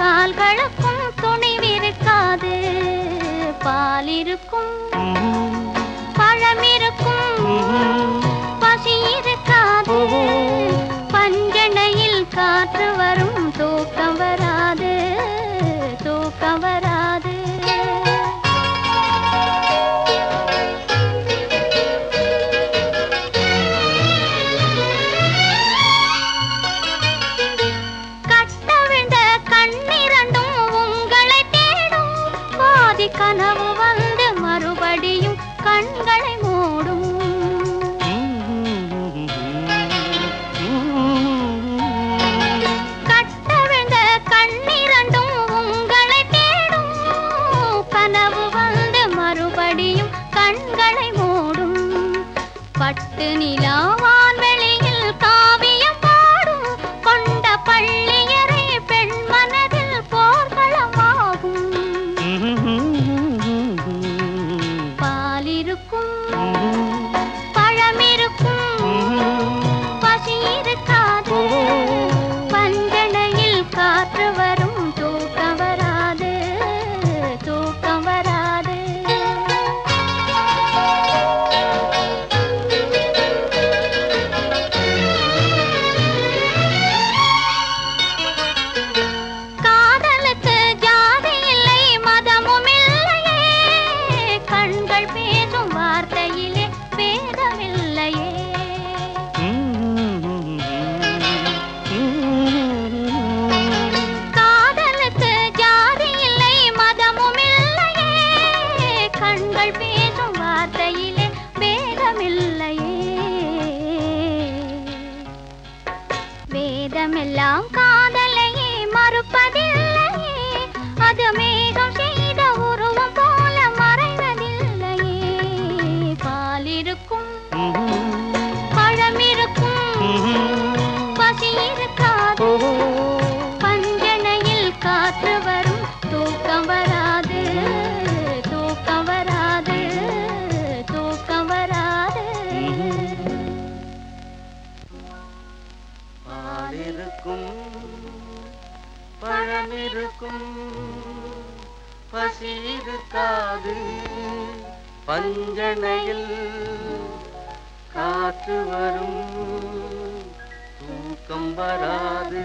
கால்களுக்கும் துணிவிருக்காது பால் பழம் இருக்கும். பசி இருக்காது. பஞ்சனையில் காற்று வரும் தூக்கம் கனவு வந்து மறுபடியும் கண்களை மூடும். கட்டவிழ்ந்த கண்ணிரண்டும் உங்களை தேடும். கனவு வந்து மறுபடியும் கண்களை மூடும். பட்டு நிலாவா இருக்கும். வேதமெல்லாம் காதலையே மறுப்பதில்லையே. அது மேகம் செய்த உருவம் போல மறைவதில்லையே. பால் இருக்கும் பழம் இருக்கும் பசி இருக்காது இருக்கும் பழம் இருக்கும் பசி இருக்காது பஞ்சனையில் காற்று வரும் தூக்கம் வராது.